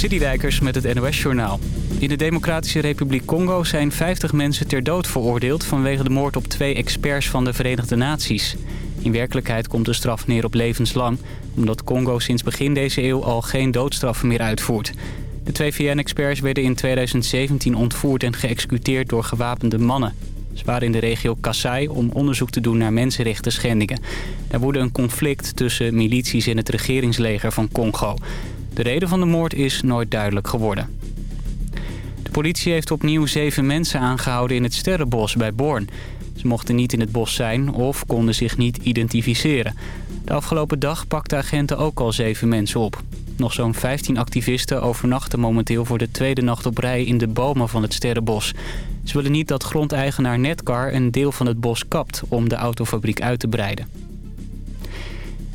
Citydijkers met het NOS-journaal. In de Democratische Republiek Congo zijn 50 mensen ter dood veroordeeld... vanwege de moord op twee experts van de Verenigde Naties. In werkelijkheid komt de straf neer op levenslang... omdat Congo sinds begin deze eeuw al geen doodstraffen meer uitvoert. De twee VN-experts werden in 2017 ontvoerd en geëxecuteerd door gewapende mannen. Ze waren in de regio Kasai om onderzoek te doen naar mensenrechten schendingen. Er woedde een conflict tussen milities en het regeringsleger van Congo. De reden van de moord is nooit duidelijk geworden. De politie heeft opnieuw zeven mensen aangehouden in het Sterrenbos bij Born. Ze mochten niet in het bos zijn of konden zich niet identificeren. De afgelopen dag pakten agenten ook al zeven mensen op. Nog zo'n 15 activisten overnachten momenteel voor de tweede nacht op rij in de bomen van het Sterrenbos. Ze willen niet dat grondeigenaar Netcar een deel van het bos kapt om de autofabriek uit te breiden.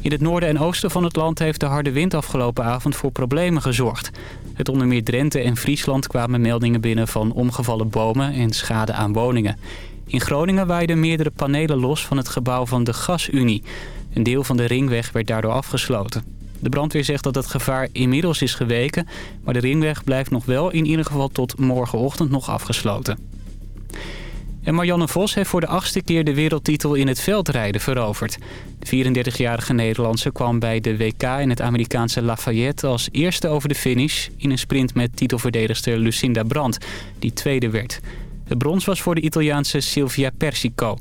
In het noorden en oosten van het land heeft de harde wind afgelopen avond voor problemen gezorgd. Het onder meer Drenthe en Friesland kwamen meldingen binnen van omgevallen bomen en schade aan woningen. In Groningen waaiden meerdere panelen los van het gebouw van de Gasunie. Een deel van de ringweg werd daardoor afgesloten. De brandweer zegt dat het gevaar inmiddels is geweken... maar de ringweg blijft nog wel in ieder geval tot morgenochtend nog afgesloten. En Marianne Vos heeft voor de achtste keer de wereldtitel in het veldrijden veroverd. De 34-jarige Nederlandse kwam bij de WK in het Amerikaanse Lafayette als eerste over de finish... in een sprint met titelverdedigster Lucinda Brandt, die tweede werd. De brons was voor de Italiaanse Silvia Persico.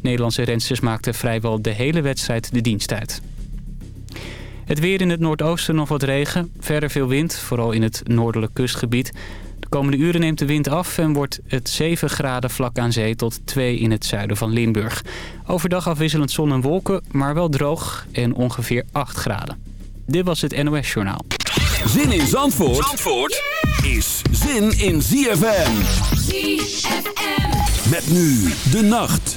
Nederlandse rensters maakten vrijwel de hele wedstrijd de dienst uit. Het weer in het noordoosten nog wat regen. Verder veel wind, vooral in het noordelijk kustgebied. De komende uren neemt de wind af en wordt het 7 graden vlak aan zee tot 2 in het zuiden van Limburg. Overdag afwisselend zon en wolken, maar wel droog en ongeveer 8 graden. Dit was het NOS Journaal. Zin in Zandvoort, Zandvoort is zin in ZFM. ZFM. Met nu de nacht.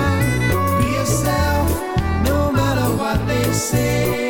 that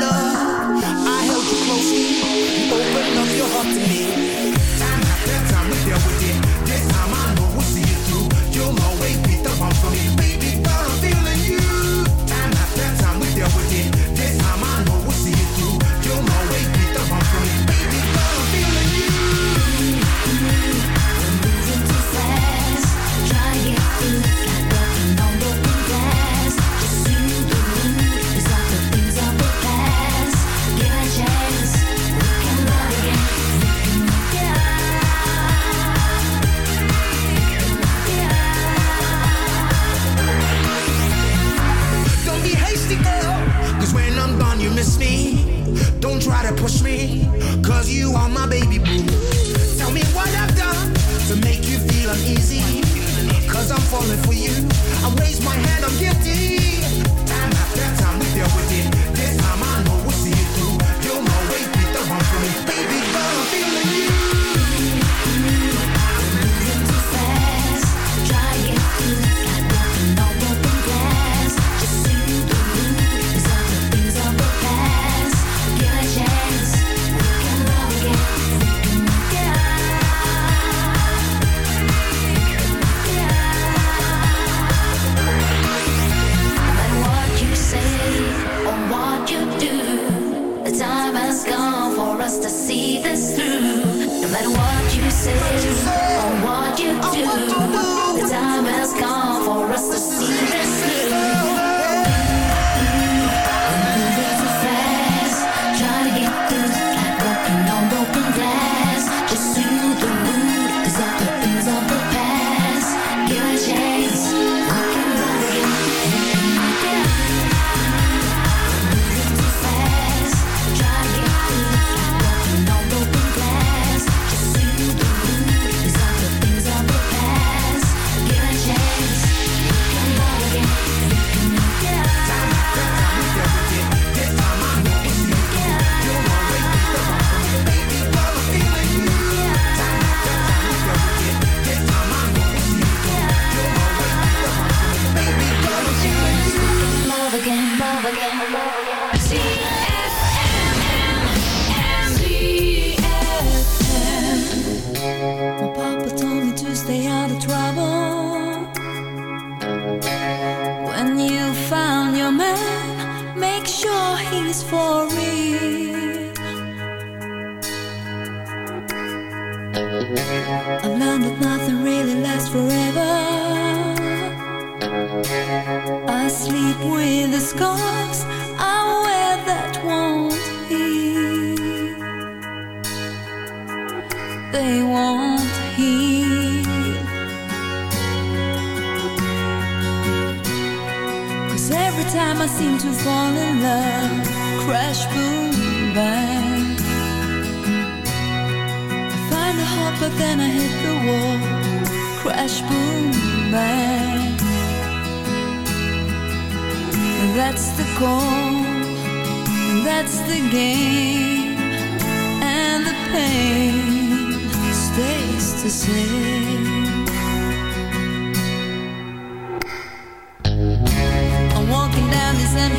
love,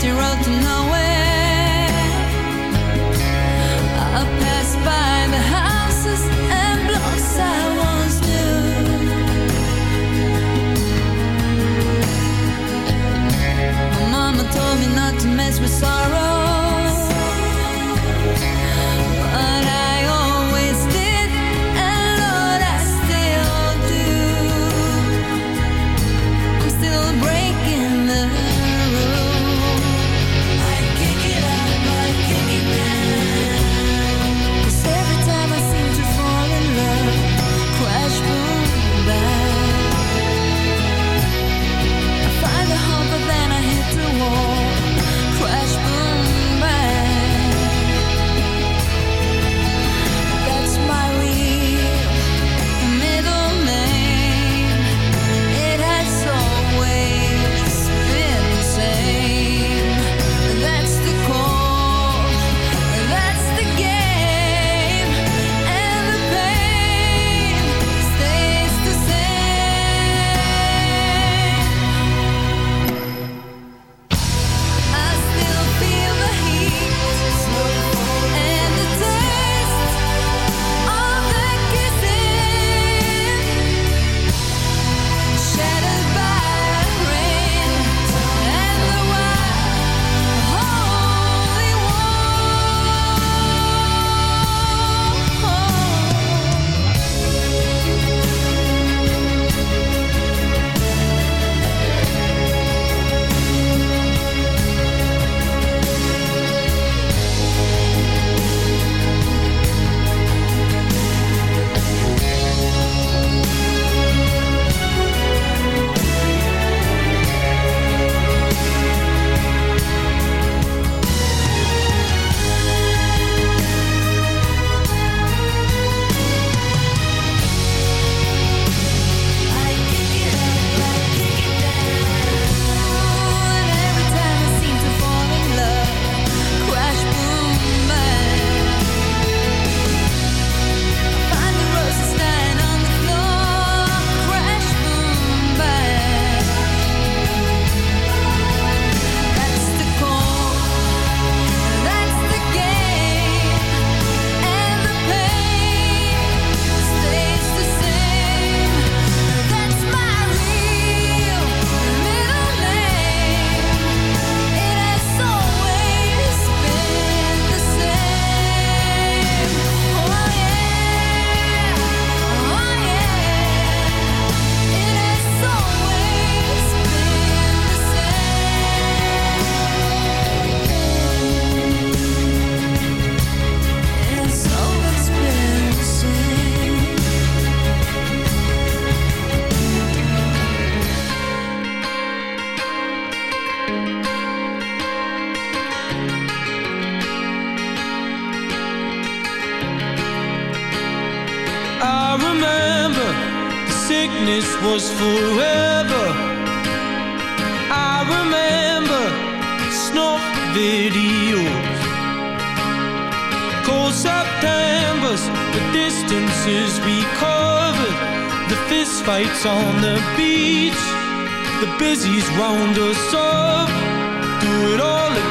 But I to did,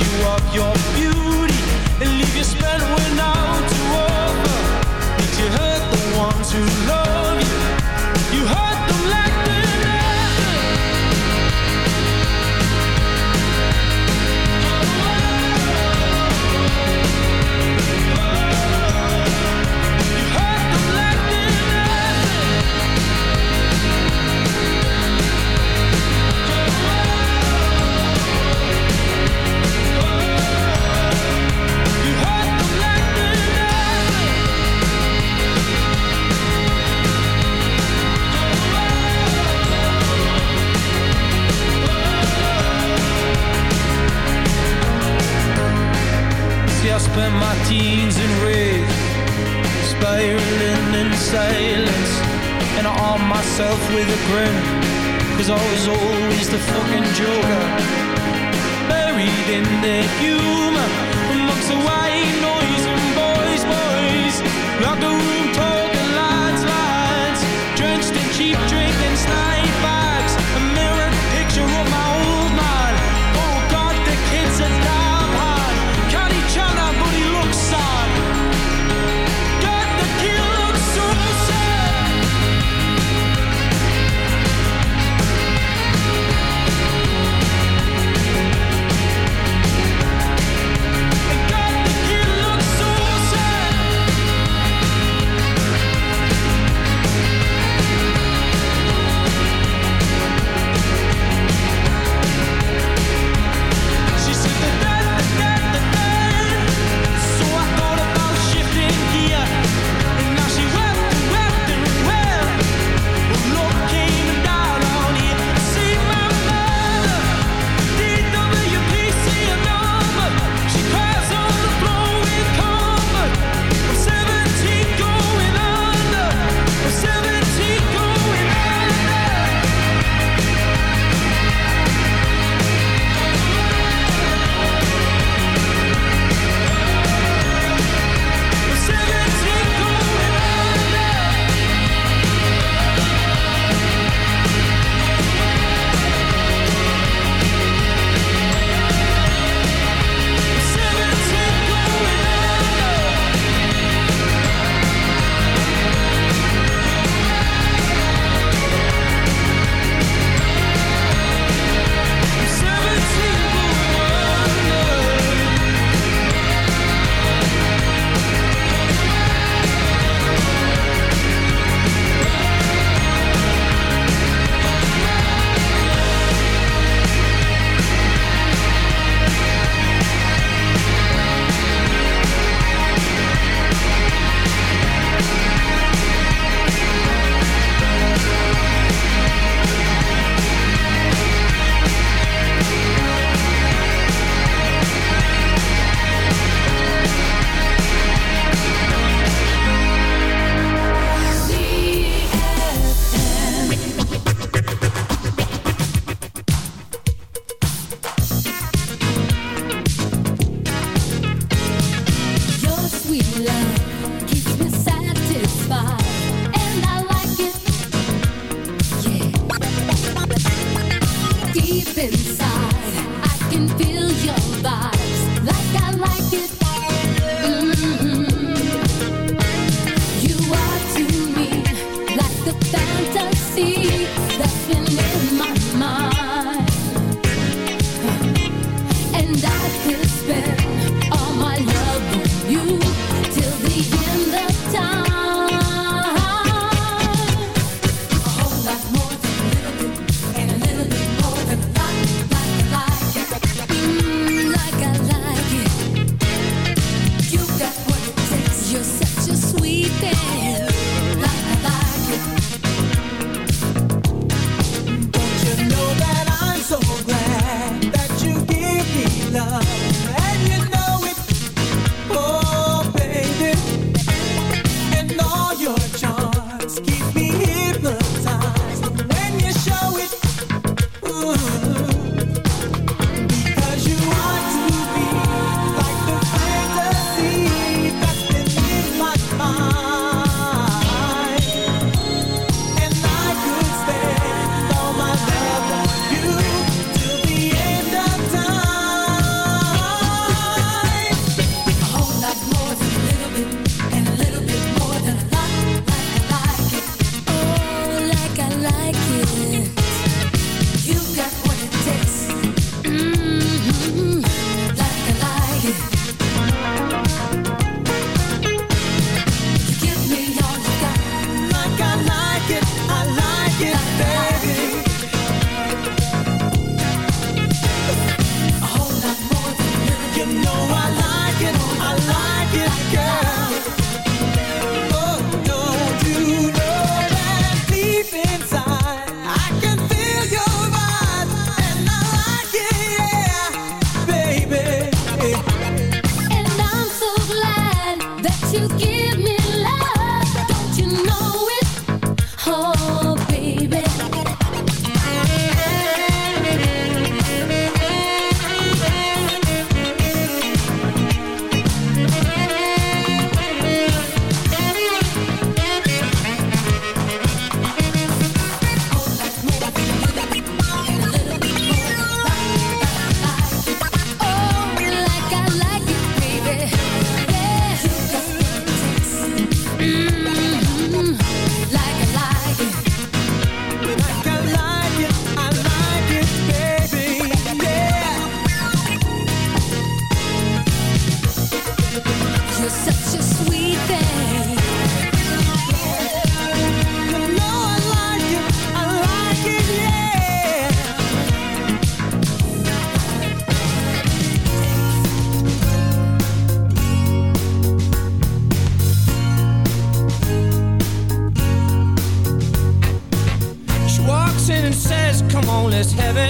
you of your jeans and red, spiraling in silence. And I arm myself with a grin, cause I was always the fucking joker, buried in the humor. I gotta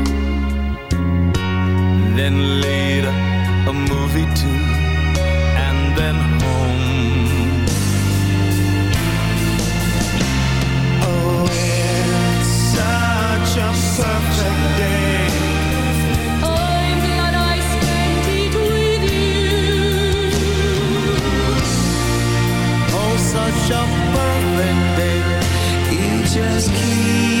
Then later, a movie too. And then home. Oh, it's such a perfect day. I'm glad I spent it with you. Oh, such a perfect day. You just keep